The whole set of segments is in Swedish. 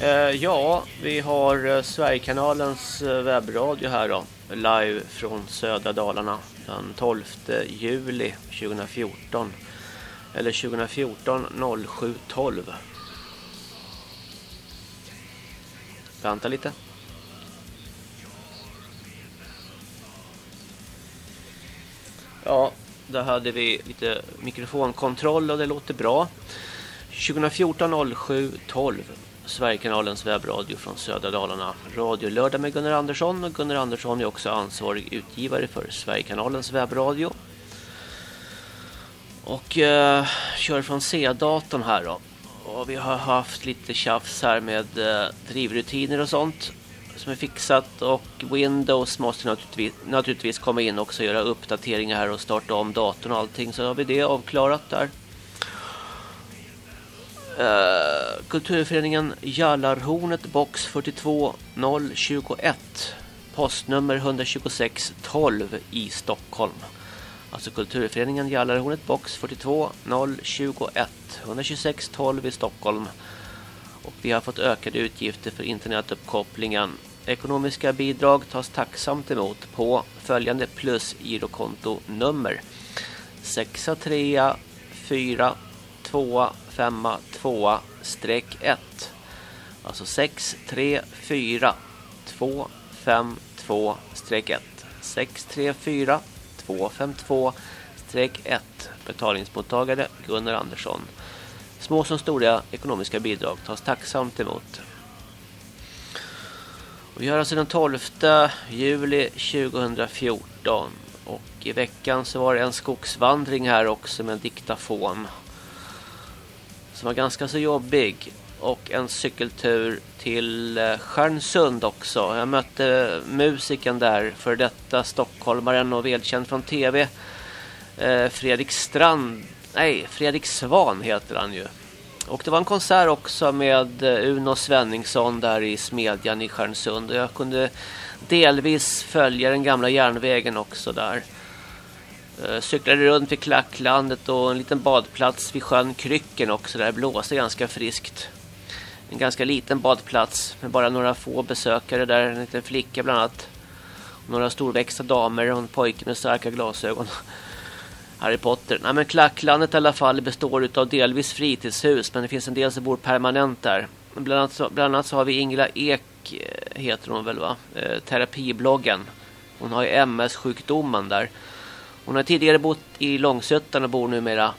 Eh, ja, vi har eh, Sverigekanalens eh, webbradio här då. Live från södra Dalarna den 12 juli 2014. Eller 2014 07 12. Vänta lite. Ja, där hade vi lite mikrofonkontroll och det låter bra. 2014 07 12 Sverigekanalens webbradio från södra Dalarna. Radio lördag med Gunnar Andersson och Gunnar Andersson är också ansvarig utgivare för Sverigekanalens webbradio. Och eh, kör från C-datorn här då. Och vi har haft lite tjafs här med eh, drivrutiner och sånt som är fixat och Windows måste naturligtvis, naturligtvis komma in också och göra uppdateringar här och starta om datorn och allting så har vi det avklarat där. Uh, Kulturföreningen Jallarhornet box 42021. postnummer 126 12 i Stockholm. Alltså Kulturföreningen Jallarhornet box 42021. 126 12 i Stockholm. Och vi har fått ökade utgifter för internetuppkopplingen. Ekonomiska bidrag tas tacksamt emot på följande plus girokontonummer 63 4 2 5 2 streck 1 alltså 6 3 4 2 5 2 streck 1 6 3 4 2 5 2 streck 1 betalningsmottagare Gunnar Andersson. Små som stora ekonomiska bidrag tas tacksamt emot vi gör alltså den 12 juli 2014 och i veckan så var det en skogsvandring här också med en diktafon som var ganska så jobbig och en cykeltur till eh, Stjärnsund också. Jag mötte musiken där, för detta stockholmaren och välkänd från tv. Eh, Fredrik Strand, nej Fredrik Svan heter han ju. Och det var en konsert också med eh, Uno Svenningsson där i Smedjan i Stjärnsund. Och jag kunde delvis följa den gamla järnvägen också där. Eh, cyklade runt vid Klacklandet och en liten badplats vid sjön Krycken också där det blåste ganska friskt. En ganska liten badplats med bara några få besökare där, en liten flicka bland annat. Några storväxta damer och en pojke med starka glasögon. Harry Potter. Nej men Klacklandet i alla fall består utav delvis fritidshus men det finns en del som bor permanent där. Bland annat så, bland annat så har vi Ingela Ek eh, heter hon väl va? Eh, terapibloggen. Hon har ju MS-sjukdomen där. Hon har tidigare bott i Långsötan och bor numera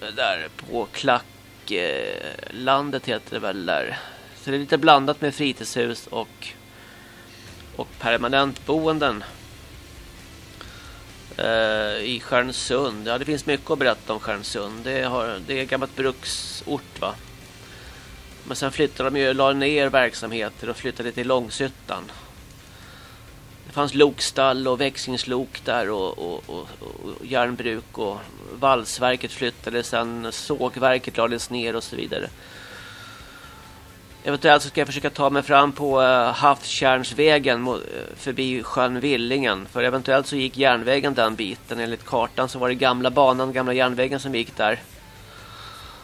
eh, där på Klacklandet heter det väl där. Så det är lite blandat med fritidshus och, och permanentboenden. Uh, Eh, I Stjärnsund. Ja, det finns mycket att berätta om Stjärnsund. Det, har, det är gammalt bruksort va. Men sen flyttade de ju, la ner verksamheter och flyttade till Långshyttan. Det fanns lokstall och växlingslok där och, och, och, och järnbruk och valsverket flyttade sen sågverket lades ner och så vidare. Eventuellt så ska jag försöka ta mig fram på uh, Havskärnsvägen eh, förbi sjön Villingen. För eventuellt så gick järnvägen den biten. Enligt kartan så var det gamla banan, gamla järnvägen som gick där.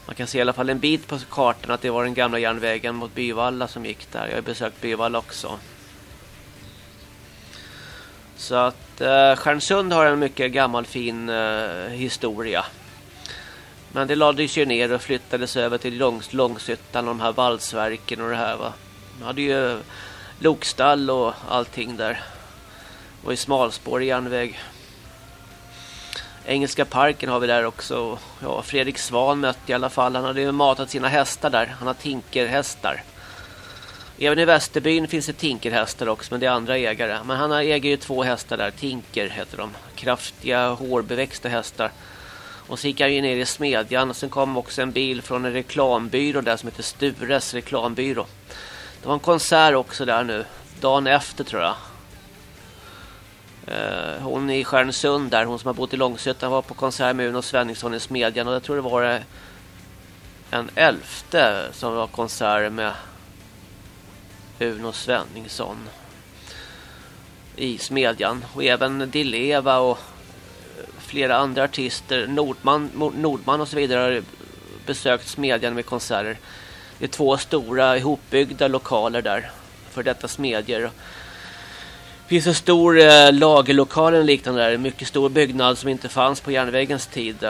Man kan se i alla fall en bit på kartan att det var den gamla järnvägen mot Byvalla som gick där. Jag har besökt Byvalla också. Så att uh, Stjärnsund har en mycket gammal fin uh, historia. Men det lades ju ner och flyttades över till Långs Långshyttan och de här valsverken och det här va. De hade ju lokstall och allting där. Och i smalspår järnväg. Engelska parken har vi där också. Ja, Fredrik Svan mötte i alla fall. Han hade ju matat sina hästar där. Han har tinkerhästar. Även i Västerbyn finns det tinkerhästar också, men det är andra ägare. Men han äger ju två hästar där. Tinker heter de. Kraftiga, hårbeväxta hästar. Och så gick jag ju ner i smedjan och sen kom också en bil från en reklambyrå där som heter Stures reklambyrå. Det var en konsert också där nu, dagen efter tror jag. Eh, hon i Stjärnsund där, hon som har bott i Långsötan var på konsert med Uno Svenningsson i smedjan och jag tror det var eh, en elfte som var konsert med Uno Svenningsson. i Smedjan. Och även Dileva och flera andra artister, Nordman, Nordman och så vidare har besökt Smedjan med konserter. Det är två stora ihopbyggda lokaler där för detta smedjor. Det finns en stor eh, lagerlokal eller liknande där, en mycket stor byggnad som inte fanns på järnvägens tid.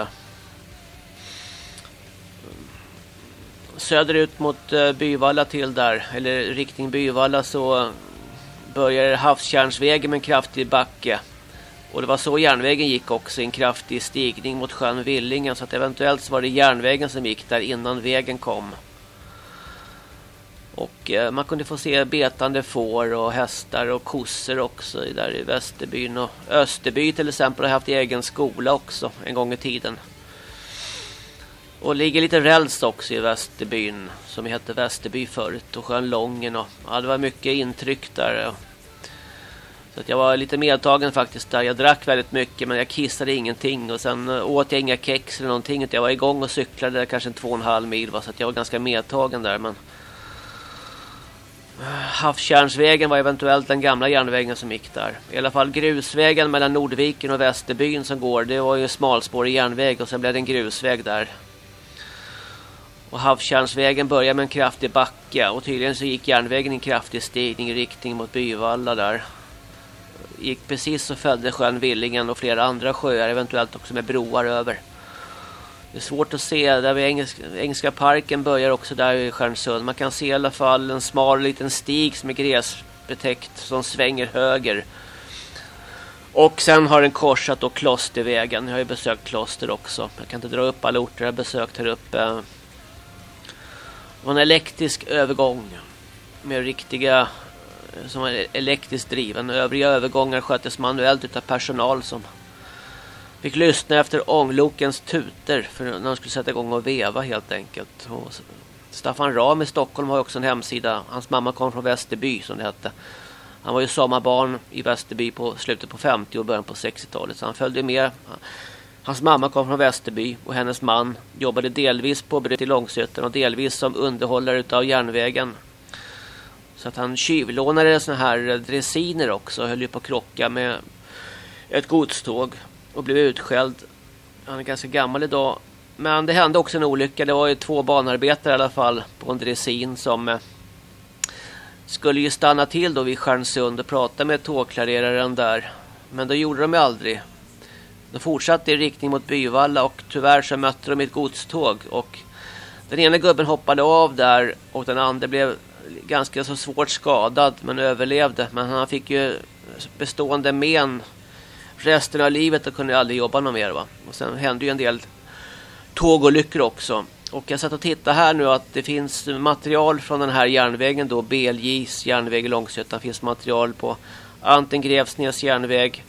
Söderut mot eh, Byvalla till där, eller riktning Byvalla så eh, börjar Havstjärnsvägen med en kraftig backe. Och det var så järnvägen gick också, en kraftig stigning mot sjön Villingen. Så att eventuellt så var det järnvägen som gick där innan vägen kom. Och eh, man kunde få se betande får och hästar och kossor också där i Västerbyn. Och Österby till exempel har haft egen skola också en gång i tiden. Och ligger lite räls också i Västerbyn som hette Västerby förut och sjön Lången. Och, ja, det var mycket intryck där. Så att jag var lite medtagen faktiskt där. Jag drack väldigt mycket men jag kissade ingenting. Och sen eh, åt jag inga kex eller någonting. Jag var igång och cyklade kanske en två och en halv mil. Va? Så att jag var ganska medtagen där. Men eh, Havskärnsvägen var eventuellt den gamla järnvägen som gick där. I alla fall grusvägen mellan Nordviken och Västerbyn som går. Det var ju smalspårig järnväg och sen blev det en grusväg där. Och Havskärnsvägen började med en kraftig backe. Och tydligen så gick järnvägen i en kraftig stigning i riktning mot Byvalla där. Gick precis och följde sjön Villingen och flera andra sjöar. Eventuellt också med broar över. Det är svårt att se. Där vid Engelska, Engelska parken börjar också där i Stjärnsund. Man kan se i alla fall en smal liten stig som är gräsbetäckt som svänger höger. Och sen har den korsat då Klostervägen. Jag har ju besökt Kloster också. Jag kan inte dra upp alla orter jag har besökt här uppe. Det var en elektrisk övergång med riktiga som var elektriskt driven. Övriga övergångar sköttes manuellt utav personal som Fick lyssna efter ånglokens tuter för när de skulle sätta igång och veva helt enkelt. Och Staffan Ram i Stockholm har också en hemsida. Hans mamma kom från Västerby som det hette. Han var ju sommarbarn i Västerby på slutet på 50 och början på 60-talet. Så han följde med. Hans mamma kom från Västerby och hennes man jobbade delvis på Bryt i Långsöten och delvis som underhållare utav järnvägen. Så att han tjuvlånade såna här dressiner också höll ju på att krocka med ett godståg och blev utskälld. Han är ganska gammal idag. Men det hände också en olycka. Det var ju två banarbetare i alla fall på en dressin som eh, skulle ju stanna till då vid Stjärnsund och prata med tågklareraren där. Men det gjorde de ju aldrig. De fortsatte i riktning mot Byvalla och tyvärr så mötte de ett godståg och den ena gubben hoppade av där och den andra blev ganska så svårt skadad men överlevde. Men han fick ju bestående men resten av livet och kunde aldrig jobba någon mer va. Och sen hände ju en del tågolyckor också. Och jag satt och tittade här nu att det finns material från den här järnvägen då, BLJs järnväg i Långsötan finns material på Anten Grevsnäs järnväg,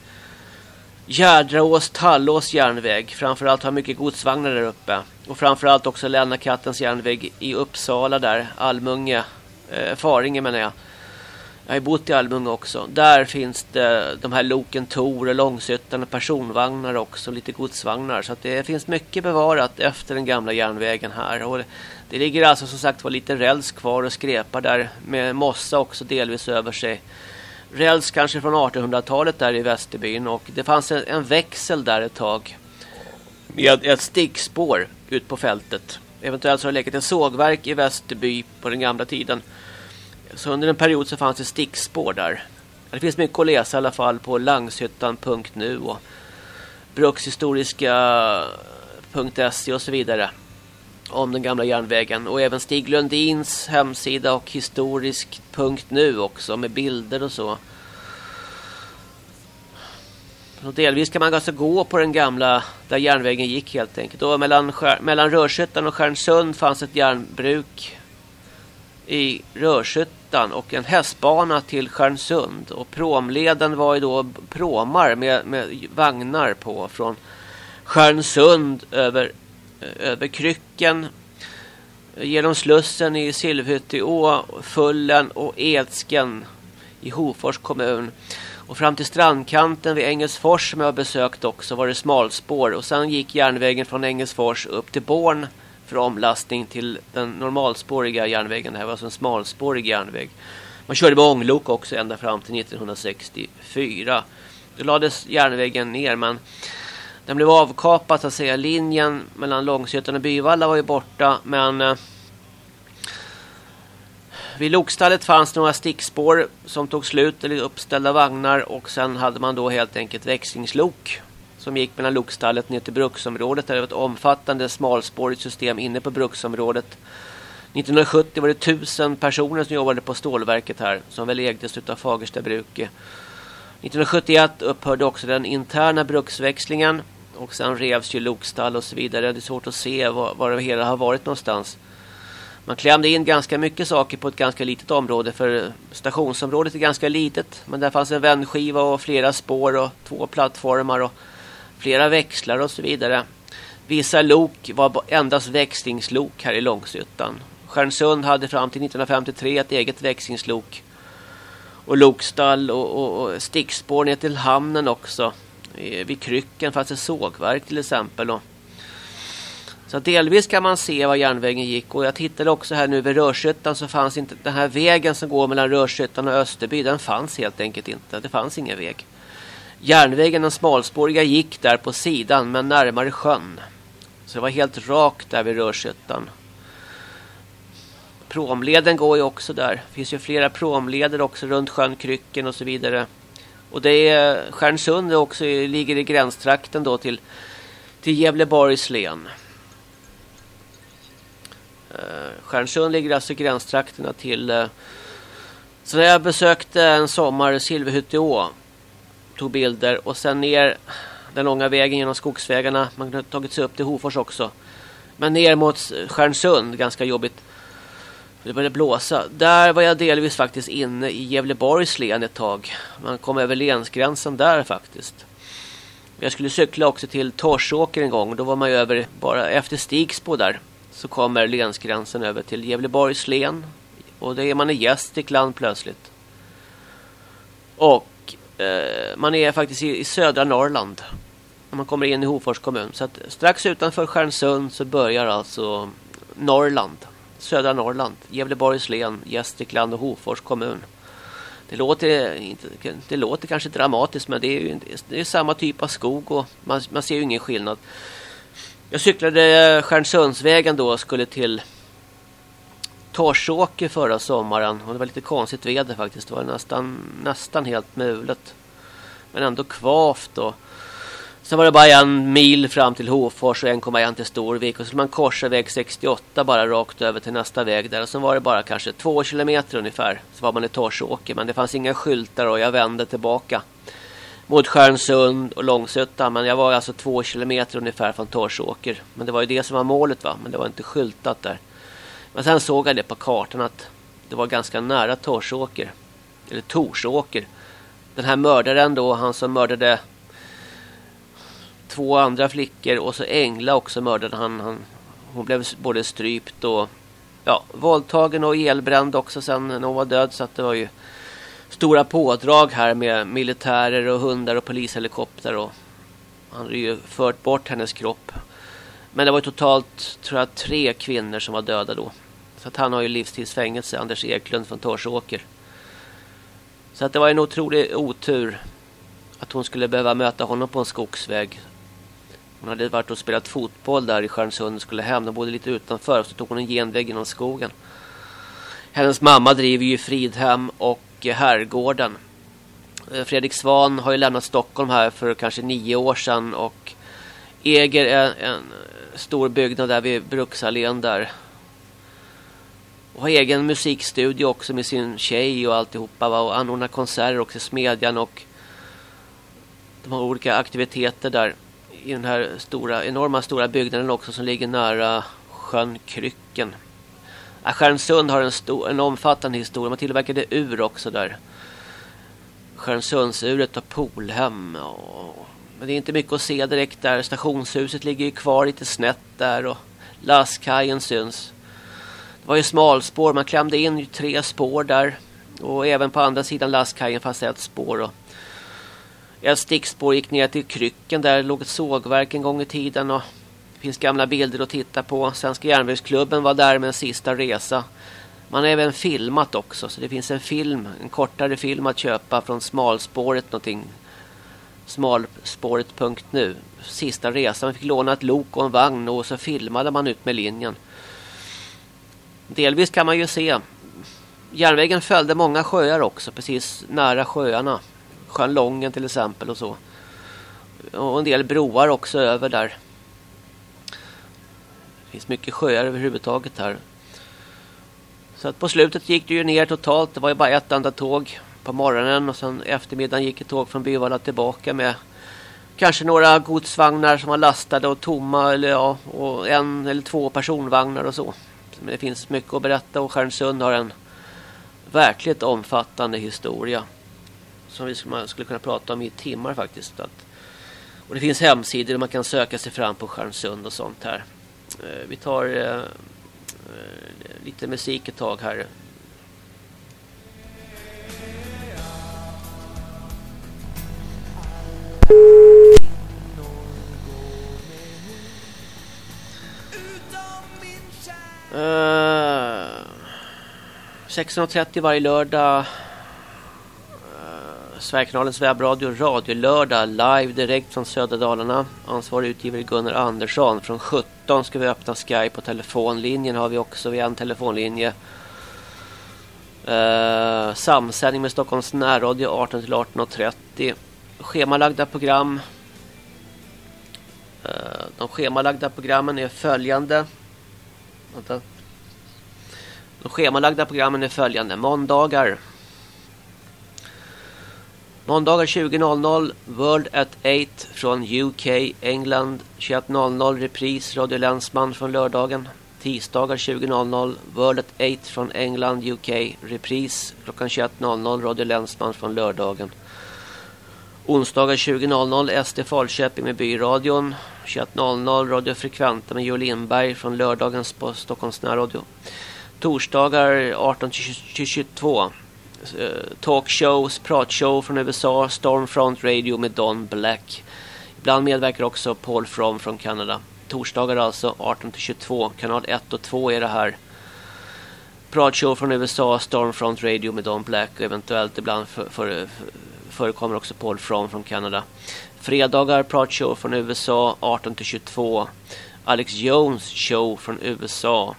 Gärdraås Tallås järnväg. Framförallt har mycket godsvagnar där uppe. Och framförallt också Lennakattens järnväg i Uppsala där, Almunge, eh, Faringe menar jag. Jag har bott i Almunga också. Där finns det de här loken Tor och Långshyttan, och personvagnar också. Lite godsvagnar. Så det finns mycket bevarat efter den gamla järnvägen här. Och det, det ligger alltså som sagt var lite räls kvar och skräpar där. Med mossa också delvis över sig. Räls kanske från 1800-talet där i Västerbyn. Och det fanns en, en växel där ett tag. Med ett stickspår ut på fältet. Eventuellt så har det legat en sågverk i Västerby på den gamla tiden. Så under en period så fanns det stickspår där. Det finns mycket att läsa i alla fall på langshyttan.nu och brukshistoriska.se och så vidare om den gamla järnvägen. Och även Stig Lundins hemsida och historisk.nu också med bilder och så. Och delvis kan man alltså gå på den gamla där järnvägen gick helt enkelt. Och mellan, mellan Rörshyttan och Stjärnsund fanns ett järnbruk i Rörshyttan och en hästbana till Stjärnsund. Och promleden var ju då promar med, med vagnar på från Stjärnsund över, över Krycken genom Slussen i Silvhytteå, Fullen och Edsken i Hofors kommun. Och fram till strandkanten vid Engelsfors som jag besökt också var det smalspår. Och sen gick järnvägen från Engelsfors upp till Born för omlastning till den normalspåriga järnvägen. Det här var alltså en smalspårig järnväg. Man körde med ånglok också ända fram till 1964. Då lades järnvägen ner men den blev avkapad så att säga. Linjen mellan Långsötan och Byvalla var ju borta men eh, vid lokstallet fanns några stickspår som tog slut eller uppställda vagnar och sen hade man då helt enkelt växlingslok som gick mellan lokstallet ner till bruksområdet. Det var ett omfattande smalspårigt system inne på bruksområdet. 1970 var det tusen personer som jobbade på stålverket här som väl ägdes av Fagersta bruk. 1971 upphörde också den interna bruksväxlingen och sen revs ju lokstall och så vidare. Det är svårt att se var, var det hela har varit någonstans. Man klämde in ganska mycket saker på ett ganska litet område för stationsområdet är ganska litet. Men där fanns en vändskiva och flera spår och två plattformar och flera växlar och så vidare. Vissa lok var endast växlingslok här i Långshyttan. Stjärnsund hade fram till 1953 ett eget växlingslok. Och lokstall och, och, och stickspår ner till hamnen också. Eh, vid krycken fanns det sågverk till exempel. Och så delvis kan man se var järnvägen gick. Och jag tittade också här nu vid Rörshyttan så fanns inte den här vägen som går mellan Rörshyttan och Österby. Den fanns helt enkelt inte. Det fanns ingen väg. Järnvägen, den smalspåriga, gick där på sidan men närmare sjön. Så det var helt rakt där vid Rörshyttan. Promleden går ju också där. Det finns ju flera promleder också runt sjön Krycken och så vidare. Och det är Stjärnsund också ligger i gränstrakten då till till Gävleborgs län. Eh, Stjärnsund ligger alltså i gränstrakterna till eh, så när jag besökte en sommar Silverhytteå tog bilder och sen ner den långa vägen genom skogsvägarna. Man har tagit sig upp till Hofors också. Men ner mot Stjärnsund, ganska jobbigt. Det började blåsa. Där var jag delvis faktiskt inne i Gävleborgs län ett tag. Man kom över länsgränsen där faktiskt. Jag skulle cykla också till Torsåker en gång. Då var man ju över bara efter Stigsbo där. Så kommer länsgränsen över till Gävleborgs län. Och då är man i Gästrikland plötsligt. Och eh, man är faktiskt i, i, södra Norrland. När man kommer in i Hofors kommun. Så att strax utanför Stjärnsund så börjar alltså Norrland. Södra Norrland. Gävleborgs län, Gästrikland och Hofors kommun. Det låter, inte, det låter kanske dramatiskt men det är ju det är samma typ av skog och man, man ser ju ingen skillnad. Jag cyklade eh, Stjärnsundsvägen då och skulle till Torsåker förra sommaren. Och det var lite konstigt väder faktiskt. Det var nästan, nästan helt mulet. Men ändå kvavt och sen var det bara en mil fram till Hofors och 1,1 till Storvik. Och så skulle man korsa väg 68 bara rakt över till nästa väg där. Och sen var det bara kanske två kilometer ungefär. Så var man i Torsåker. Men det fanns inga skyltar och jag vände tillbaka mot Stjärnsund och Långsuttan, Men jag var alltså två kilometer ungefär från Torsåker. Men det var ju det som var målet va. Men det var inte skyltat där. Men sen såg jag det på kartan att det var ganska nära Torsåker. Eller Torsåker. Den här mördaren då, han som mördade två andra flickor och så Engla också mördade han. han hon blev både strypt och ja, våldtagen och elbränd också sen när hon var död. Så att det var ju stora pådrag här med militärer och hundar och polishelikopter och han hade ju fört bort hennes kropp. Men det var totalt tror jag tre kvinnor som var döda då. Så att han har ju livstidsfängelse, Anders Eklund från Torsåker. Så att det var en otrolig otur att hon skulle behöva möta honom på en skogsväg. Hon hade varit och spelat fotboll där i Stjärnsund och skulle hem. De bodde lite utanför och så tog hon en genväg genom skogen. Hennes mamma driver ju Fridhem och Herrgården. Eh, Fredrik Svan har ju lämnat Stockholm här för kanske nio år sedan och äger en, en stor byggnad där vid Bruksallén där. Och har egen musikstudio också med sin tjej och alltihopa va? och anordnar konserter också i Smedjan och de har olika aktiviteter där i den här stora, enorma stora byggnaden också som ligger nära sjön Krycken. Skärmsund har en, stor, en omfattande historia. Man tillverkade ur också där. Skärmsundsuret och Polhem. Och, men det är inte mycket att se direkt där. Stationshuset ligger ju kvar lite snett där. Och lastkajen syns. Det var ju smalspår. Man klämde in tre spår där. Och även på andra sidan lastkajen fanns ett spår. Och ett stickspår gick ner till krycken. Där låg ett sågverk en gång i tiden. Och finns gamla bilder att titta på. Svenska järnvägsklubben var där med en sista resa. Man har även filmat också. Så det finns en film, en kortare film att köpa från smalspåret någonting. Smalspåret.nu. Sista resan. Man fick låna ett lok och en vagn och så filmade man ut med linjen. Delvis kan man ju se. Järnvägen följde många sjöar också. Precis nära sjöarna. Sjön Lången till exempel och så. Och en del broar också över där. Det finns mycket sjöar överhuvudtaget här. Så att på slutet gick det ju ner totalt. Det var ju bara ett enda tåg på morgonen och sen eftermiddagen gick ett tåg från Byvalla tillbaka med kanske några godsvagnar som var lastade och tomma eller ja, och en eller två personvagnar och så. Men det finns mycket att berätta och Stjärnsund har en verkligt omfattande historia som vi skulle, skulle kunna prata om i timmar faktiskt. Att, och det finns hemsidor där man kan söka sig fram på Stjärnsund och sånt här. Eh, vi tar eh, eh, lite musik ett tag här. Uh, 16.30 varje lördag Sverigekanalens webbradio radiolördag, live direkt från södra Dalarna. Ansvarig utgivare Gunnar Andersson. Från 17 ska vi öppna Skype och telefonlinjen har vi också. Vi har en telefonlinje. Uh, samsändning med Stockholms närradio 18 till 18.30. Schemalagda program. Uh, de schemalagda programmen är följande. Vänta. De schemalagda programmen är följande. Måndagar Måndagar 20.00 World at 8 från UK, England 21.00 repris Radio Länsman från lördagen. Tisdagar 20.00 World at 8 från England, UK, repris klockan 21.00 Radio Länsman från lördagen. Onsdagar 20.00 SD Falköping med Byradion. 21.00 Radio Frekventa med Joel Lindberg från lördagens på Stockholms närradio. Torsdagar 18-22 Eh, talkshows, pratshow från USA, Stormfront Radio med Don Black. Ibland medverkar också Paul From från Kanada. Torsdagar alltså 18-22, kanal 1 och 2 är det här. Pratshow från USA, Stormfront Radio med Don Black och eventuellt ibland för, för, förekommer också Paul From från Kanada. Fredagar pratshow från USA 18-22. Alex Jones show från USA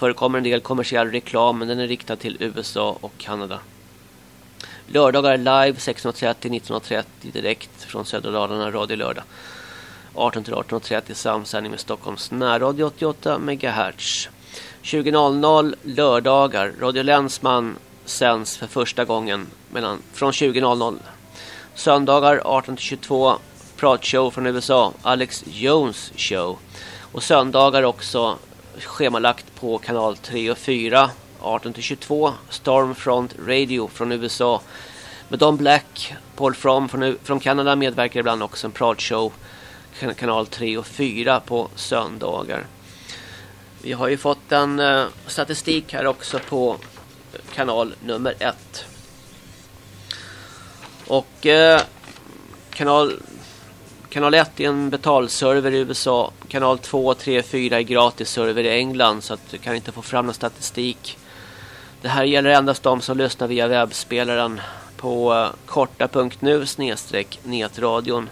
förekommer en del kommersiell reklam men den är riktad till USA och Kanada. Lördagar live 16.30-19.30 direkt från Södra Dalarna Radio Lördag. 18-18.30 samsändning med Stockholms närradio 88 MHz. 20.00 lördagar Radio Länsman sänds för första gången mellan, från 20.00. Söndagar 18-22 pratshow från USA Alex Jones show. Och söndagar också schemalagt på kanal 3 och 4 18-22 Stormfront Radio från USA med Don Black, Paul From från, från Kanada medverkar ibland också en pratshow kanal 3 och 4 på söndagar. Vi har ju fått en uh, statistik här också på kanal nummer 1. Och uh, kanal Kanal 1 är en betalserver i USA. Kanal 2, 3, 4 är gratisserver i England så att du kan inte få fram någon statistik. Det här gäller endast de som lyssnar via webbspelaren på eh, korta.nu snedstreck netradion.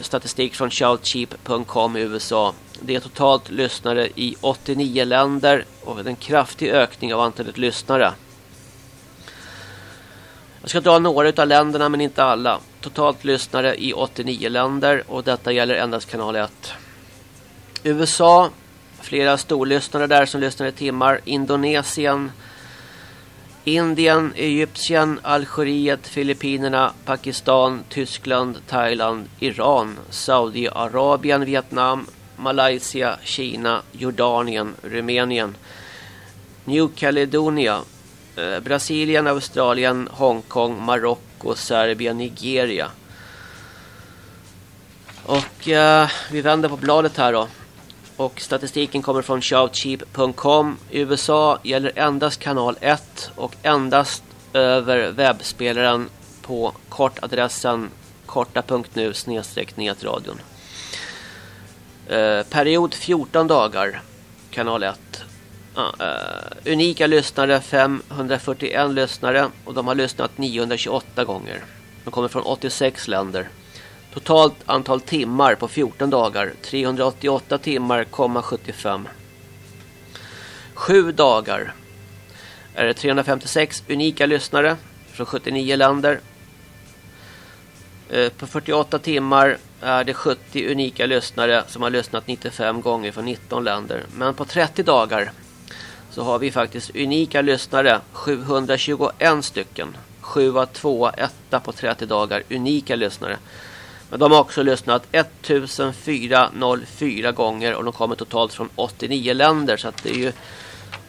Statistik från shoutcheap.com i USA. Det är totalt lyssnare i 89 länder och en kraftig ökning av antalet lyssnare. Jag ska dra några av länderna men inte alla. Totalt lyssnare i 89 länder och detta gäller endast kanal 1. USA, flera storlyssnare där som lyssnar i timmar. Indonesien, Indien, Egypten, Algeriet, Filippinerna, Pakistan, Tyskland, Thailand, Iran, Saudiarabien, Vietnam, Malaysia, Kina, Jordanien, Rumänien, New Caledonia, eh, Brasilien, Australien, Hongkong, Marocko, Serbien, Nigeria. Och eh, vi vänder på bladet här då. Och statistiken kommer från shoutcheap.com. I USA gäller endast kanal 1 och endast över webbspelaren på kortadressen korta.nu snedstreck netradion. Eh, period 14 dagar kanal 1. Uh, unika lyssnare 541 lyssnare och de har lyssnat 928 gånger. De kommer från 86 länder. Totalt antal timmar på 14 dagar 388 timmar, 75. Sju dagar är det 356 unika lyssnare från 79 länder. Uh, på 48 timmar är det 70 unika lyssnare som har lyssnat 95 gånger från 19 länder. Men på 30 dagar så har vi faktiskt unika lyssnare, 721 stycken. 7 2 1 på 30 dagar, unika lyssnare. Men de har också lyssnat 1404 gånger och de kommer totalt från 89 länder. Så det är ju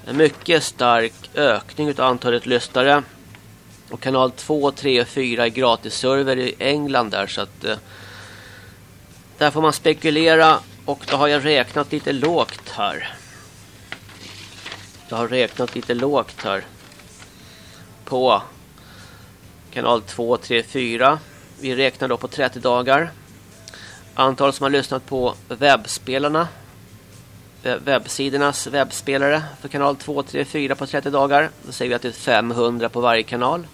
en mycket stark ökning av antalet lyssnare. Och kanal 2, 3 och 4 är gratisserver i England där så att eh, där får man spekulera och då har jag räknat lite lågt här. Jag har räknat lite lågt här. På kanal 2, 3, 4. Vi räknar då på 30 dagar. Antal som har lyssnat på webbspelarna. Webbsidornas webbspelare för kanal 2, 3, 4 på 30 dagar. Då säger vi att det är 500 på varje kanal.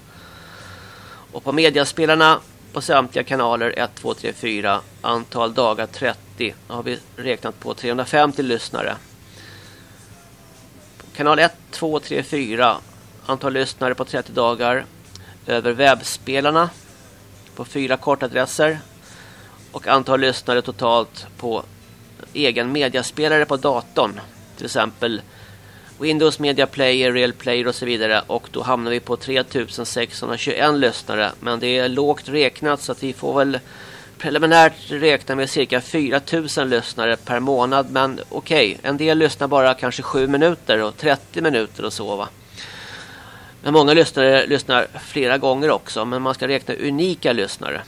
Och på mediaspelarna på samtliga kanaler 1, 2, 3, 4. Antal dagar 30. Då har vi räknat på 350 lyssnare. Kanal 1, 2, 3, 4. Antal lyssnare på 30 dagar. Över webbspelarna. På fyra kortadresser. Och antal lyssnare totalt på egen mediaspelare på datorn. Till exempel Windows Media Player, Real Player och så vidare. Och då hamnar vi på 3621 lyssnare. Men det är lågt räknat så att vi får väl preliminärt räknar med cirka 4000 lyssnare per månad. Men okej, okay, en del lyssnar bara kanske 7 minuter och 30 minuter och så va. Men många lyssnare lyssnar flera gånger också. Men man ska räkna unika lyssnare.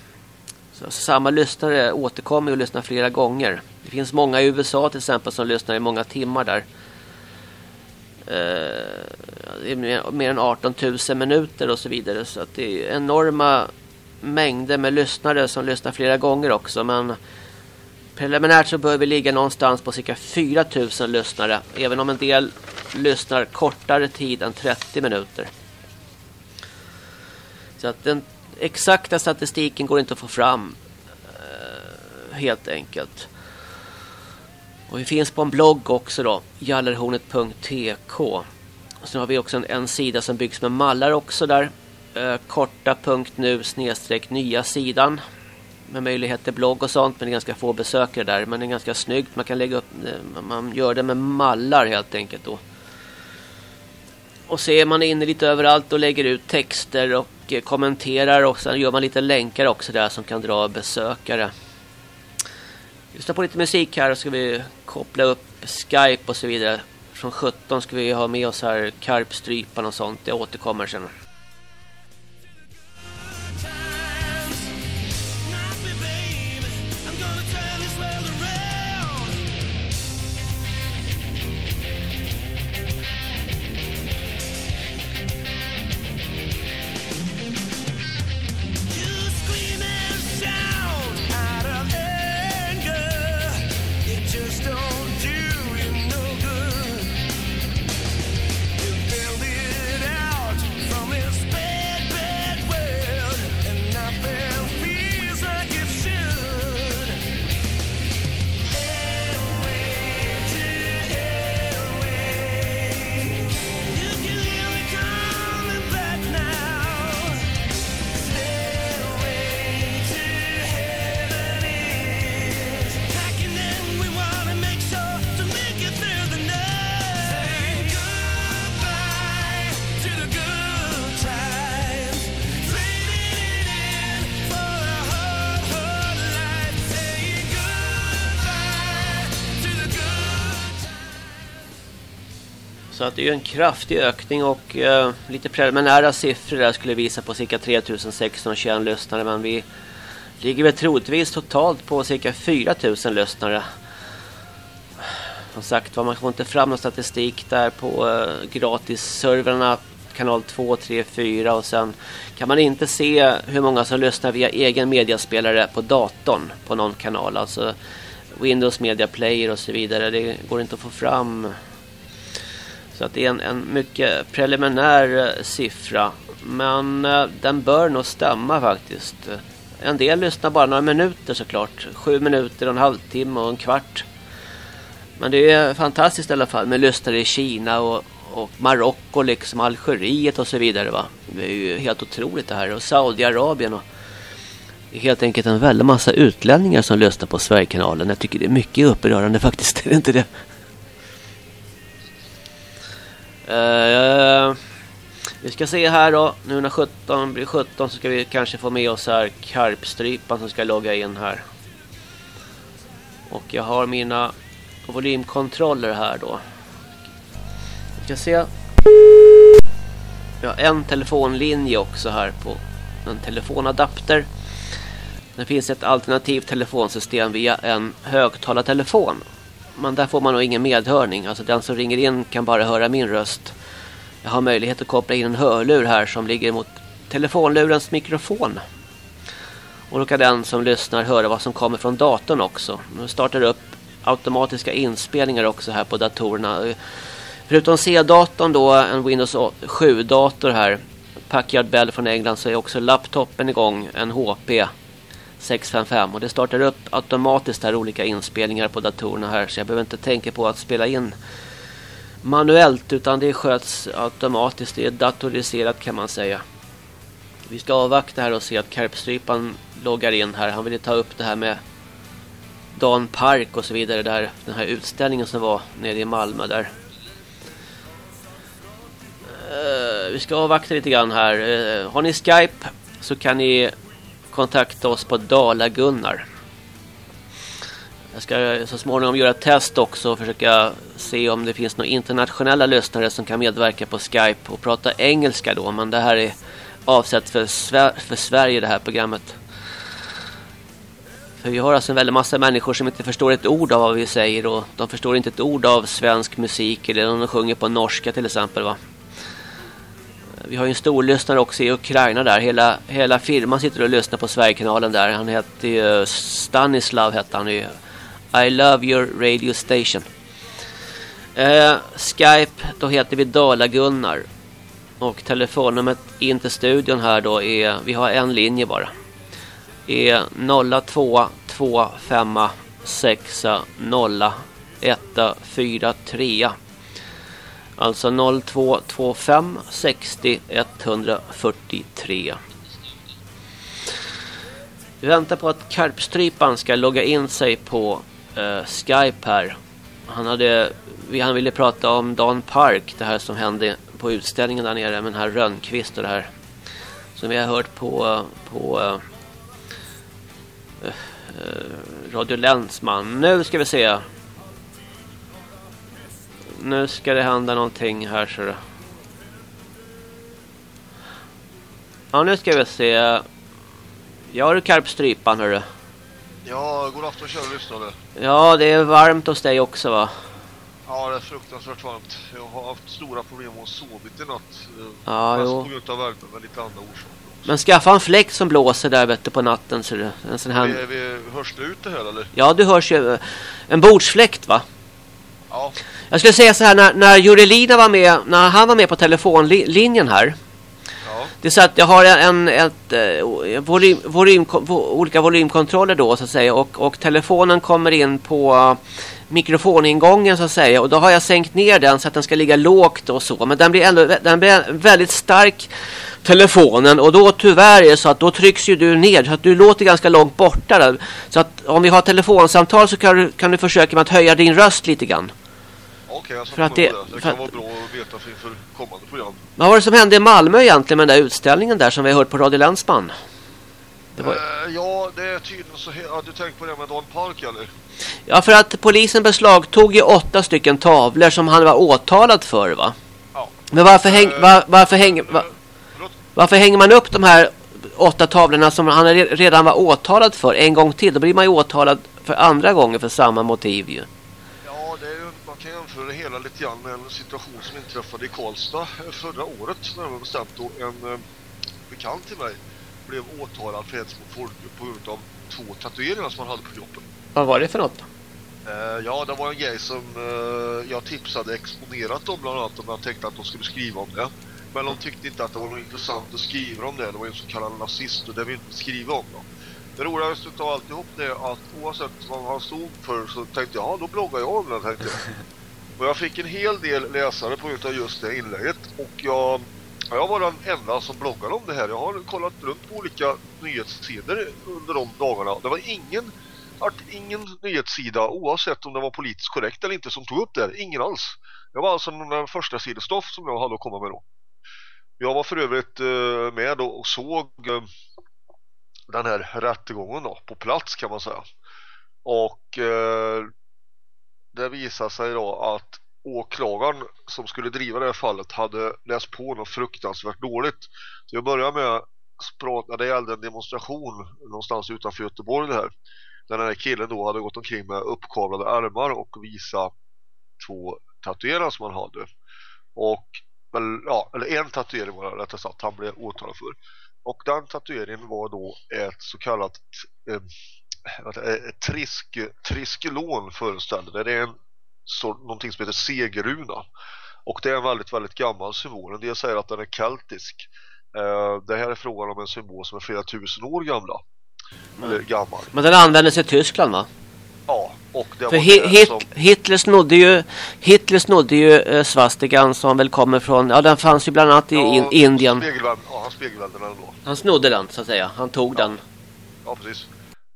Så samma lyssnare återkommer och lyssnar flera gånger. Det finns många i USA till exempel som lyssnar i många timmar där. Eh, mer än 18 000 minuter och så vidare. Så att det är enorma mängder med lyssnare som lyssnar flera gånger också. Men preliminärt så bör vi ligga någonstans på cirka 4 000 lyssnare. Även om en del lyssnar kortare tid än 30 minuter. Så att den exakta statistiken går inte att få fram eh, helt enkelt. Och vi finns på en blogg också då, jallerhornet.tk. Sen har vi också en, en, sida som byggs med mallar också där. Eh, korta.nu snedstreck nya sidan. Med möjlighet till blogg och sånt, men det är ganska få besökare där. Men det är ganska snyggt, man kan lägga upp, eh, man gör det med mallar helt enkelt då. Och så är man inne lite överallt och lägger ut texter och eh, kommenterar och sen gör man lite länkar också där som kan dra besökare. Lyssna på lite musik här och ska vi koppla upp Skype och så vidare. Från 17 ska vi ha med oss här Karpstrypan och sånt. Jag återkommer sen. Så att det är en kraftig ökning och eh, lite preliminära siffror där skulle visa på cirka 3621 lyssnare. Men vi ligger väl troligtvis totalt på cirka 4000 lyssnare. Som sagt man får inte fram någon statistik där på eh, gratisserverna kanal 2, 3, 4 och sen kan man inte se hur många som lyssnar via egen mediaspelare på datorn på någon kanal. Alltså Windows Media Player och så vidare. Det går inte att få fram så att det är en, en mycket preliminär eh, siffra. Men eh, den bör nog stämma faktiskt. En del lyssnar bara några minuter såklart. Sju minuter, en halvtimme och en kvart. Men det är fantastiskt i alla fall med lyssnare i Kina och, och Marocko, liksom Algeriet och så vidare. Va? Det är ju helt otroligt det här. Och Saudiarabien och det är helt enkelt en väldig massa utlänningar som lyssnar på Sverigekanalen. Jag tycker det är mycket upprörande faktiskt. Är det inte det? Uh, vi ska se här då. Nu när 17 blir 17 så ska vi kanske få med oss här Karpstrypan som ska logga in här. Och jag har mina volymkontroller här då. Vi ska se. Jag har en telefonlinje också här på en telefonadapter. Det finns ett alternativt telefonsystem via en högtalartelefon. Men där får man nog ingen medhörning. Alltså den som ringer in kan bara höra min röst. Jag har möjlighet att koppla in en hörlur här som ligger mot telefonlurens mikrofon. Och då kan den som lyssnar höra vad som kommer från datorn också. Nu startar upp automatiska inspelningar också här på datorerna. Förutom C-datorn då, en Windows 7-dator här. Packard Bell från England så är också laptopen igång, en HP 655 och det startar upp automatiskt här olika inspelningar på datorerna här så jag behöver inte tänka på att spela in manuellt utan det sköts automatiskt, det är datoriserat kan man säga. Vi ska avvakta här och se att Karpstrypan loggar in här. Han ville ta upp det här med Dan Park och så vidare där den här utställningen som var nere i Malmö där. Eh, vi ska avvakta lite grann här. Eh, har ni Skype så kan ni kontakta oss på Dala-Gunnar. Jag ska så småningom göra ett test också och försöka se om det finns några internationella lyssnare som kan medverka på Skype och prata engelska då. Men det här är avsett för, Sver för Sverige det här programmet. För vi har alltså en väldig massa människor som inte förstår ett ord av vad vi säger och de förstår inte ett ord av svensk musik eller om de sjunger på norska till exempel va. Vi har ju en stor lyssnare också i Ukraina där. Hela, hela firman sitter och lyssnar på Sverigekanalen där. Han heter ju eh, Stanislav hette han ju. I love your radio station. Eh, Skype, då heter vi Dala-Gunnar. Och telefonnumret in till studion här då är, vi har en linje bara. Är 0225 6 0 1 4 3. Alltså 0225 60 143. Vi väntar på att Karpstrypan ska logga in sig på eh, Skype här. Han, hade, han ville prata om Dan Park, det här som hände på utställningen där nere med den här Rönnqvist och det här. Som vi har hört på, på eh, eh Radio Länsman. Nu ska vi se nu ska det hända någonting här så det. Ja, nu ska vi se. Jag har karpstrypan hörru. Ja, god afton kör lyssnare. Ja, det är varmt hos dig också va? Ja, det är fruktansvärt varmt. Jag har haft stora problem med att sova i natt. Ja, Mest jo. på grund av värmen, men lite andra orsaker. Men skaffa en fläkt som blåser där vet du, på natten så det. En sån här... Vi, vi, hörs det ut det här eller? Ja, du hörs ju. En bordsfläkt va? Ja. Jag skulle säga så här, när, när Jurelina var med, när han var med på telefonlinjen här. Ja. Det är så att jag har en, ett, eh, volym, volym, olika volymkontroller då så att säga. Och, och telefonen kommer in på mikrofoningången så att säga. Och då har jag sänkt ner den så att den ska ligga lågt och så. Men den blir ändå den blir väldigt stark telefonen och då tyvärr är det så att då trycks ju du ner så att du låter ganska långt borta där. Så att om vi har telefonsamtal så kan du, kan du försöka med att höja din röst lite grann. Okej, jag ska För att det- det. Det kan att- vara bra att veta för inför kommande program. Vad var det som hände i Malmö egentligen med den där utställningen där som vi har hört på Radio Länsman? Det var, Eh, ja, det är tydligen så. Ja, du tänker på det med Dan Park eller? ja, för att polisen beslagtog ju åtta stycken tavlor som han var åtalad för va? Ja. Men varför, häng, Eh, var, varför, häng, Eh, förlåt? varför hänger man upp de här åtta tavlorna som han re- redan var åtalad för en gång till? Då blir man ju åtalad för andra gånger för samma motiv ju. Ja, det är ju, man kan jämföra det hela lite grann med en situation som inträffade i Karlstad eh, förra året. Närmare bestämt då en eh, bekant till mig blev åtalad för hets mot folkgrupp på grund av två tatueringar som han hade på kroppen. Vad var det för något? Eh, ja, det var en grej som eh, jag tipsade exponerat om bland annat om jag tänkte att de skulle skriva om det. Men de tyckte inte att det var något intressant att skriva om det. Det var en så kallad nazist och det vill inte skriva om. Då. Det roligaste av alltihop det är att oavsett vad han stod för så tänkte jag, ja då bloggar jag om det tänkte jag. Och jag fick en hel del läsare på grund av just det inlägget och jag, jag var den enda som bloggade om det här. Jag har kollat runt på olika nyhetssidor under de dagarna. Det var ingen, ingen nyhetssida oavsett om det var politiskt korrekt eller inte som tog upp det här. Ingen alls. Jag var alltså den första sidostoff som jag hade att komma med då. Jag var för övrigt eh, med och såg eh, den här rättegången då, på plats kan man säga. Och eh, det visade sig då att åklagaren som skulle driva det här fallet hade läst på något fruktansvärt dåligt. Så jag börjar med prata, det gällde en demonstration någonstans utanför Göteborg det här. Där den här killen då hade gått omkring med uppkavlade armar och visa två tatueringar som han hade. Och eller, ja, eller en tatuering var det rättare sagt han blev åtalad för. Och den tatueringen var då ett så kallat eh, trisk, triskelån föreställde det. är en, så, någonting som heter segeruna. Och det är en väldigt, väldigt gammal symbol. En del säger att den är keltisk. Eh, det här är frågan om en symbol som är flera tusen år gamla. Mm. Eller gammal. Men den användes i Tyskland va? För Hit, Hit, som... Hitler snodde ju Hitler snodde ju eh, svastikan som väl kommer från ja den fanns ju bland annat i ja, in, Indien. ja, han spegelvände den då. Han snodde den så att säga. Han tog ja. den. Ja, precis.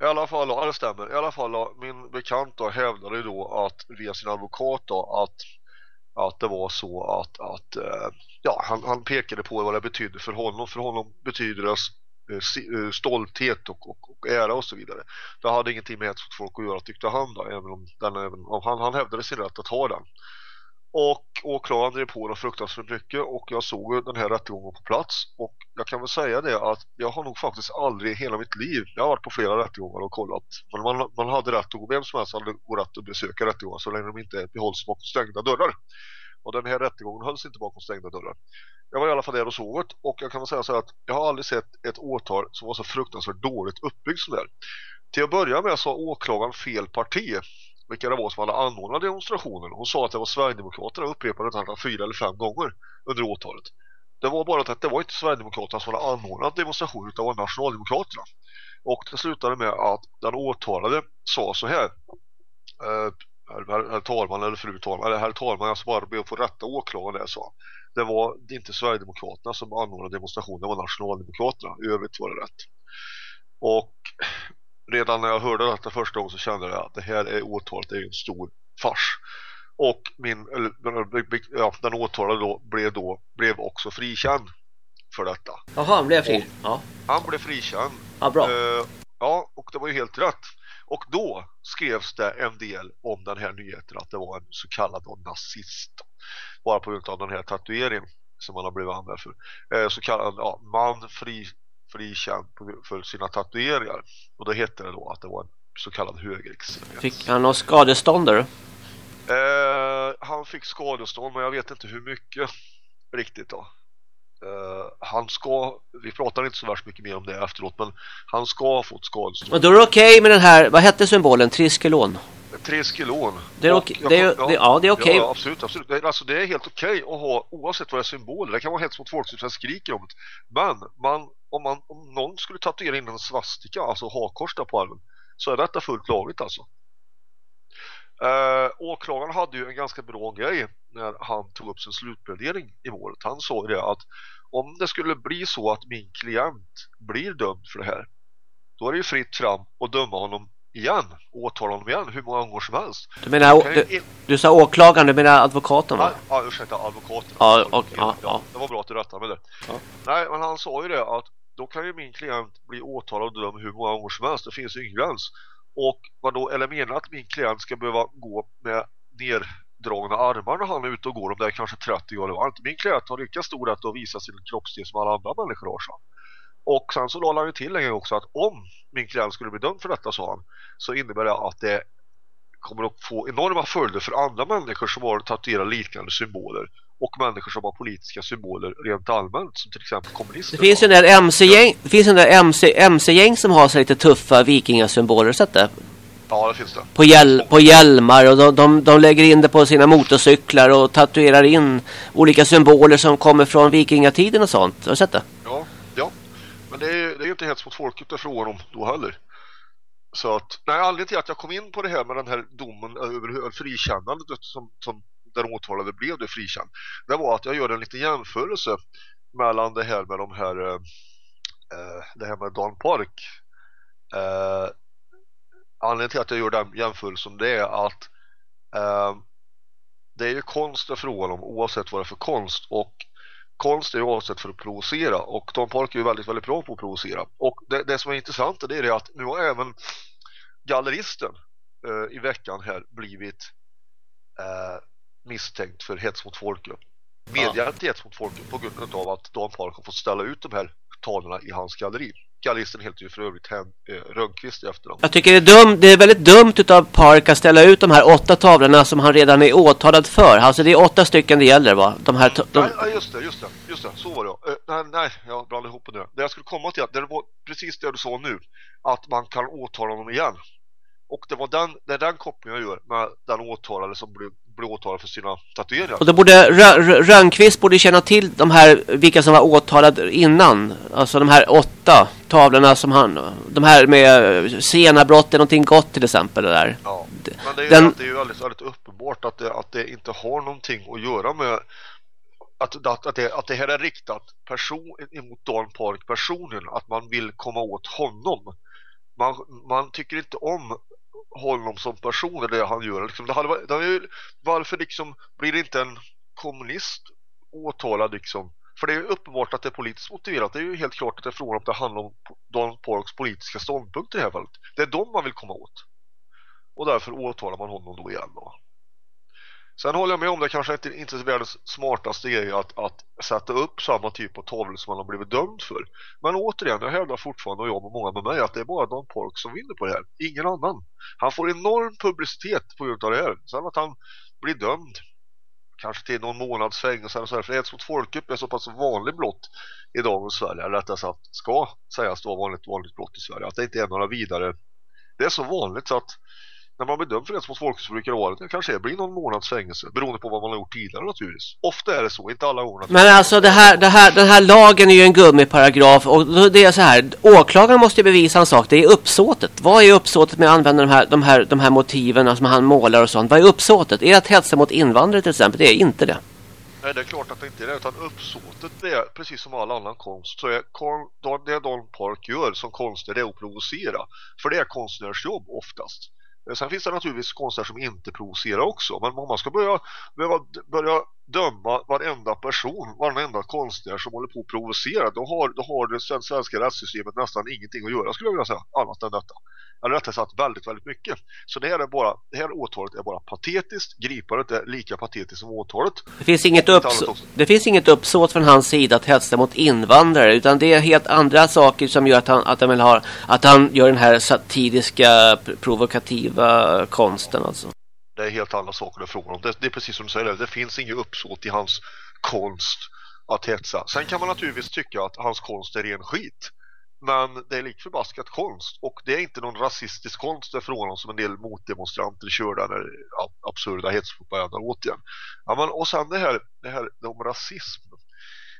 I alla fall, ja det stämmer. I alla fall, min bekant då hävdade ju då att via sin advokat då att att det var så att, att eh, ja, han, han pekade på vad det betydde för honom. För honom betyder det Eh, eh, stolthet och, och, och, ära och så vidare. Det hade ingenting med hets folk att göra tyckte han då, även om, den, även om han, han hävdade sin rätt att ha den. Och åklagaren drev på den fruktansvärt mycket och jag såg den här rättegången på plats och jag kan väl säga det att jag har nog faktiskt aldrig i hela mitt liv, jag har varit på flera rättegångar och kollat men man, man hade rätt att gå, vem som helst hade rätt att besöka rättegångar så länge de inte behålls bakom stängda dörrar. Och den här rättegången hölls inte bakom stängda dörrar. Jag var i alla fall där och såg det och jag kan väl säga så att jag har aldrig sett ett åtal som var så fruktansvärt dåligt uppbyggt som det här. Till att börja med sa åklagaren fel parti vilka det var som hade anordnat demonstrationen. Hon sa att det var Sverigedemokraterna och upprepade det fyra eller fem gånger under åtalet. Det var bara att det var inte Sverigedemokraterna som hade anordnat demonstrationen utan det var Nationaldemokraterna. Och det slutade med att den åtalade sa så här. Eh, Eh, herr, herr talman eller fru talman eller herr talman jag ska bara be att få rätta åklagaren där sa det var inte Sverigedemokraterna som anordnade demonstrationen det var Nationaldemokraterna i övrigt var det rätt och redan när jag hörde detta första gången så kände jag att det här är åtalet är en stor fars och min eller, ja, den åtalade då blev då blev också frikänd för detta. Jaha, han blev fri. Ja. Han blev frikänd. Ja, bra. Uh, ja, och det var ju helt rätt. Och då skrevs det en del om den här nyheten att det var en så kallad nazist. Bara på grund av den här tatueringen som man har blivit använd för. Eh, så kallad ja, man fri, frikänd för sina tatueringar. Och då hette det då att det var en så kallad högerextremist. Fick han något skadestånd där? Eh, han fick skadestånd men jag vet inte hur mycket riktigt då. Uh, han ska, vi pratar inte så värst mycket mer om det efteråt men han ska ha fått skadestånd. Men då är det okej okay med den här, vad hette symbolen? Triskelon? Triskelon. Det är okej. Okay, ja, ja, det är okej. Okay. Ja, absolut, absolut. Det, alltså, det är helt okej att ha oavsett vad det är symboler. Det kan vara hets mot folk som skriker om det. Men man, om, man, om någon skulle tatuera in en svastika, alltså hakors där på armen, så är detta fullt lagligt alltså. Uh, åklagaren hade ju en ganska bra grej när han tog upp sin slutplädering i målet. Han sa ju det att om det skulle bli så att min klient blir dömd för det här då är det ju fritt fram att döma honom igen åtala honom igen hur många gånger som helst. Du menar, du, du, sa åklagaren, du menar advokaten va? Ja, ja ursäkta, advokaten. Ja, och, ja, ja, Det var bra att du rättade med det. Ja. Nej, men han sa ju det att då kan ju min klient bli åtalad och dömd hur många gånger som helst. Det finns ju ingen gräns. Och vad då, eller menar att min klient ska behöva gå med nerdragna armar när han är ute och går om det är kanske 30 år varmt. Min klient har lika stor rätt att visa sin kroppsdel som alla andra människor har så. Och sen så lade han ju till länge också att om min klient skulle bli dömd för detta sa han så innebär det att det kommer att få enorma följder för andra människor som har tatuerat liknande symboler och människor som har politiska symboler rent allmänt som till exempel kommunister. Det finns ju en där MC-gäng, det finns en där MC, MC-gäng som har så lite tuffa vikingasymboler så att det. Ja, det finns det. På, hjäl på hjälmar och de, de, de lägger in det på sina motorcyklar och tatuerar in olika symboler som kommer från vikingatiden och sånt. Har du sett det? Ja, ja. Men det är, det är inte hets mot folket det är frågan om då heller. Så att, nej, anledningen till att jag kom in på det här med den här domen över frikännandet som, som den åtalade blev det frikänd. Det var att jag gör en liten jämförelse mellan det här med de här eh, eh, det här med Dan Park eh, anledningen till att jag gör den jämförelsen det är att eh, det är ju konst det är frågan om oavsett vad det är för konst och konst är ju avsett för att provocera. Och Tom Park är ju väldigt, väldigt bra på att provocera. Och det, det som är intressant är det att nu har även galleristen eh, i veckan här blivit eh, misstänkt för hets mot folkgrupp. Meddelat ja. hets mot folkgrupp på grund av att Don Park har fått ställa ut de här tavlorna i hans galleri Galleristen heter ju för övrigt hem, eh, Rönnqvist i efternamn. Jag tycker det är, dum, det är väldigt dumt utav Park att ställa ut de här åtta tavlorna som han redan är åtalad för. Alltså det är åtta stycken det gäller va? De här de... Nej, just det, just det, just det, så var det. Uh, nej, nej, jag blandade ihop det. Det jag skulle komma till, att det var precis det du sa nu, att man kan åtala honom igen. Och det var den, det är den kopplingen jag gör med den åtalade som blev, blev åtalad för sina tatueringar. Och då borde Rönnqvist borde känna till de här, vilka som var åtalade innan. Alltså de här åtta tavlorna som han, de här med sena brott är någonting gott till exempel. Det där. Ja, men det är ju, den... det är ju väldigt, väldigt uppenbart att det, att det inte har någonting att göra med att, att, att, det, att det här är riktat person, emot Dan Park personen, att man vill komma åt honom. Man, man tycker inte om honom som person eller det han gör. Liksom, det hade, det hade, varför liksom blir det inte en kommunist åtalad liksom? För det är ju uppenbart att det är politiskt motiverat. Det är ju helt klart att det är frågan om det handlar om Don Parks politiska ståndpunkter i det här fallet. Det är de man vill komma åt. Och därför åtalar man honom då igen då. Sen håller jag med om det kanske inte, inte är världens smartaste grej att, att sätta upp samma typ av tavlor som man har blivit dömd för. Men återigen, jag hävdar fortfarande och jag och många med mig att det är bara Don Park som vinner på det här. Ingen annan. Han får enorm publicitet på grund av det här. Sen att han blir dömd kanske till någon månads fängelse eller så här. För hets mot folkgrupp är så pass vanlig brott i dagens Sverige. Eller rättare sagt ska sägas vara vanligt, vanligt brott i Sverige. Att det inte är några vidare. Det är så vanligt så att när man bedömer för mot folket så brukar det vara det kanske blir någon månads fängelse beroende på vad man har gjort tidigare naturligtvis. Ofta är det så, inte alla gånger. Men alltså det här, det här, den här lagen är ju en gummiparagraf och det är så här, åklagaren måste ju bevisa en sak, det är uppsåtet. Vad är uppsåtet med att använda de här, de här, de här motiven som han målar och sånt? Vad är uppsåtet? Är det att hetsa mot invandrare till exempel? Det är inte det. Nej, det är klart att det inte är det, utan uppsåtet är precis som all annan konst så är det Don Park gör som konstnär det är att provocera. För det är konstnärsjobb oftast. Eh, sen finns det naturligtvis konstnärer som inte provocerar också. Men om man ska börja, börja, börja döma varenda person, varenda konstnär som håller på att provocera, då har, då har det svenska rättssystemet nästan ingenting att göra skulle jag vilja säga, annat än detta. Eller rättare sagt väldigt, väldigt mycket. Så det här, är bara, det här åtalet är bara patetiskt, gripandet är lika patetiskt som åtalet. Det finns inget, uppsåt, det finns inget uppsåt från hans sida att hetsa mot invandrare, utan det är helt andra saker som gör att han, att han, vill ha, att han gör den här satiriska, provokativa konsten alltså. Det är helt andra saker det är frågan om. Det, det är precis som du säger, det finns inget uppsåt i hans konst att hetsa. Sen kan man naturligtvis tycka att hans konst är ren skit. Men det är lik förbaskat konst och det är inte någon rasistisk konst det är frågan som en del motdemonstranter kör där absurda hetspropaganda åt igen. Ja, men, och sen det här, det här om rasism.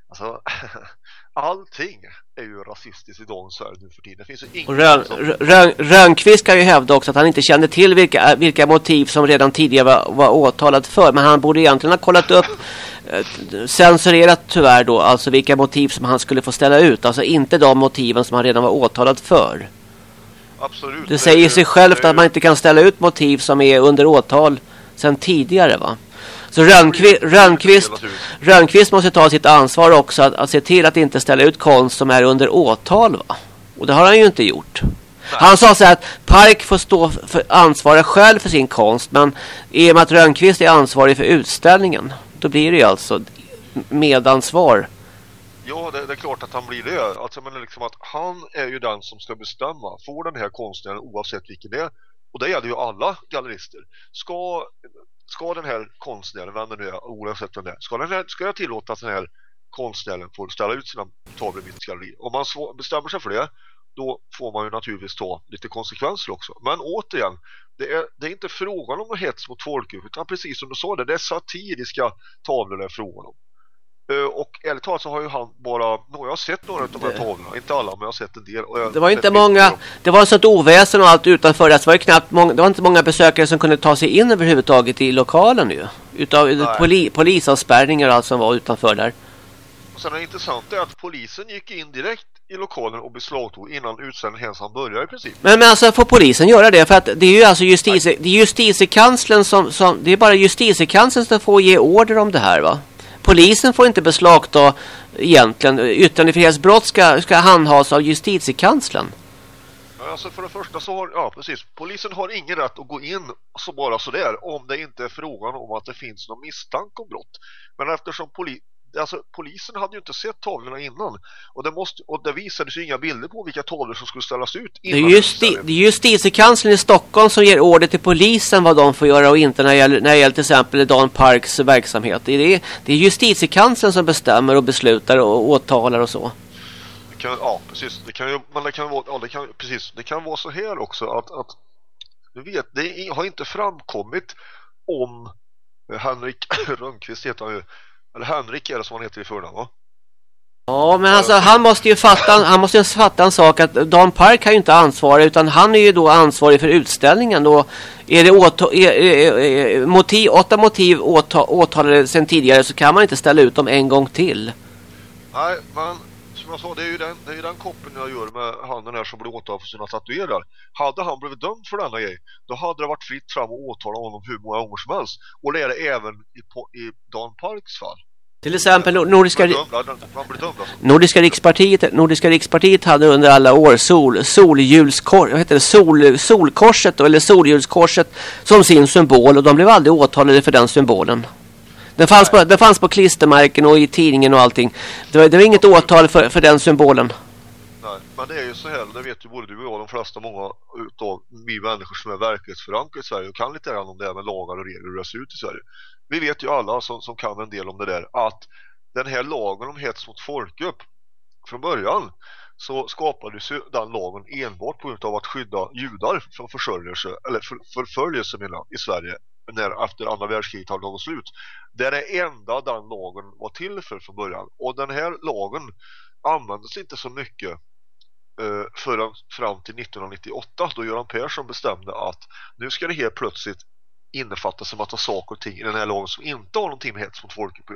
Alltså, allting är ju rasistiskt i dagens Sverige nu för tiden. Det finns ju ingen Rön, som... Rön, Rönnqvist kan ju hävda också att han inte kände till vilka, vilka motiv som redan tidigare var, var åtalad för. Men han borde egentligen ha kollat upp eh, censurerat tyvärr då alltså vilka motiv som han skulle få ställa ut. Alltså inte de motiven som han redan var åtalad för. Absolut. Det säger sig självt att man inte kan ställa ut motiv som är under åtal sedan tidigare va? Så Rönnqvist, Rönnqvist, Rönnqvist måste ta sitt ansvar också att, att se till att inte ställa ut konst som är under åtal va? Och det har han ju inte gjort. Han sa så här att Park får stå för ansvara själv för sin konst men i och med att Rönnqvist är ansvarig för utställningen då blir det ju alltså medansvar. Ja, det, det, är klart att han blir det. Alltså, men liksom att han är ju den som ska bestämma. Får den här konstnären oavsett vilken det är. Och det gäller ju alla gallerister. Ska ska den här konstnären, vem det nu är, oavsett vem det är, ska, den här, ska jag tillåta att den här konstnären får ställa ut sina tavlor i mitt galleri? Om man bestämmer sig för det, då får man ju naturligtvis ta lite konsekvenser också. Men återigen, det är, det är inte frågan om hets mot folkgrupp utan precis som du sa det, det är satiriska tavlor det är frågan om. Uh, och ärligt talat så har ju han bara, jag har sett några av de här tavlorna, inte alla men jag har sett en del. Jag, det var inte många, det var så ett oväsen och allt utanför, det var ju knappt många, det var inte många besökare som kunde ta sig in överhuvudtaget i lokalen ju. Utav poli, polisavspärrningar och allt som var utanför där. Och sen är det intressanta är att polisen gick in direkt i lokalen och beslagtog innan utsändningen ens han började i princip. Men, men alltså får polisen göra det? För att det är ju alltså justitie, det är justitiekanslern som, som, det är bara justitiekanslern som får ge order om det här va? Polisen får inte beslagta egentligen. Yttrandefrihetsbrott ska, ska handhas av justitiekanslern. Alltså för det första så har, ja precis, polisen har ingen rätt att gå in så bara sådär om det inte är frågan om att det finns någon misstanke om brott. Men eftersom poli, alltså, polisen hade ju inte sett tavlorna innan och det, måste, och det visades ju inga bilder på vilka tavlor som skulle ställas ut det är, justi, det är justitiekanslern i Stockholm som ger order till polisen vad de får göra och inte när det gäller, när det gäller till exempel Dan Parks verksamhet. Det är, det är justitiekanslern som bestämmer och beslutar och åtalar och så. Det kan, ja, precis. Det kan ju, men det kan vara, ja, det kan, precis. Det kan vara så här också att, att du vet, det har inte framkommit om Henrik Rönnqvist heter han ju eller Henrik är det som han heter i förnamn va? Ja, men alltså han måste ju fatta, han måste ju fatta en sak att Dan Park har ju inte ansvar utan han är ju då ansvarig för utställningen då. Är det åta, är, är, är, motiv, åtta motiv åta, åtalade sedan tidigare så kan man inte ställa ut dem en gång till. Nej, men som jag sa, det är ju den, det är den koppen jag gör med han den här som blir åtalad för sina tatueringar. Hade han blivit dömd för denna grej, då hade det varit fritt fram att åtala honom hur många gånger som helst. Och det är det även i, i Dan Parks fall. Till exempel Nordiska, alltså. Nordiska, rikspartiet, Nordiska rikspartiet hade under alla år sol, solhjulskor, heter det, sol, solkorset eller solhjulskorset som sin symbol och de blev aldrig åtalade för den symbolen. Den fanns, på, den fanns på klistermärken och i tidningen och allting. Det var, det var inget åtal för, för den symbolen. Nej, men det är ju så här, det vet ju både du och jag, de flesta många utav vi människor som är verklighetsförankrade i Sverige och kan lite grann om det här med lagar och regler och hur det ser ut i Sverige. Vi vet ju alla som, som kan en del om det där att den här lagen om hets mot folkgrupp från början så skapades ju den lagen enbart på grund av att skydda judar från försörjelse eller för, förföljelse menar, i Sverige när efter andra världskriget har tagit slut. Det är det enda den lagen var till för från början. Och den här lagen användes inte så mycket eh, förrän fram till 1998 då Göran Persson bestämde att nu ska det helt plötsligt innefattas en massa saker och ting i den här lagen som inte har någonting med hets mot folket att göra.